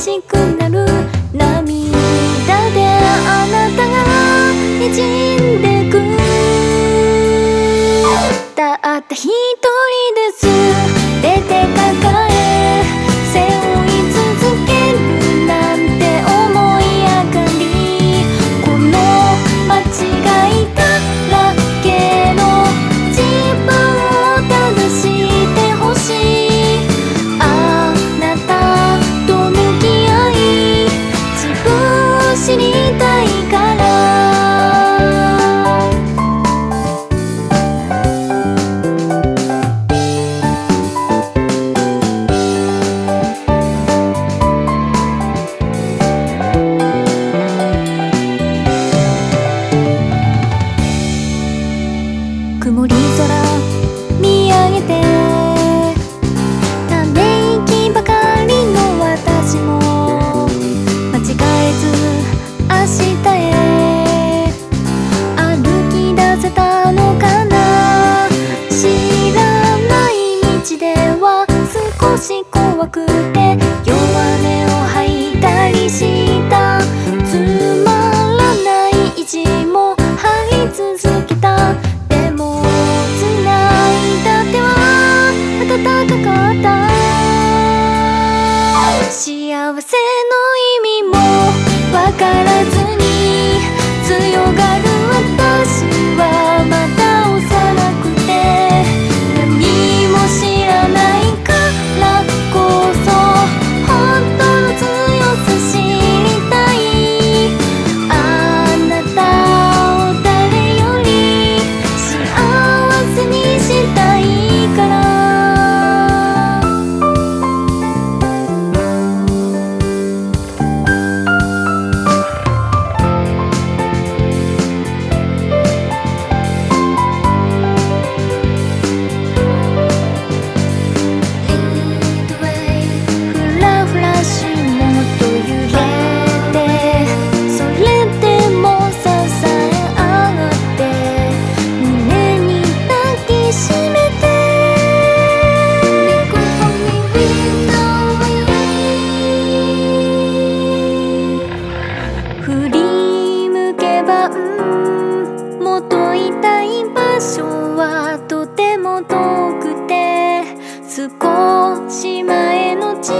しくなる涙であなたが滲んでく。たった一人です。くて弱音を吐いたりした。つまらない意地も張り続けた。でも繋いだては暖かかった。幸せの少し前の地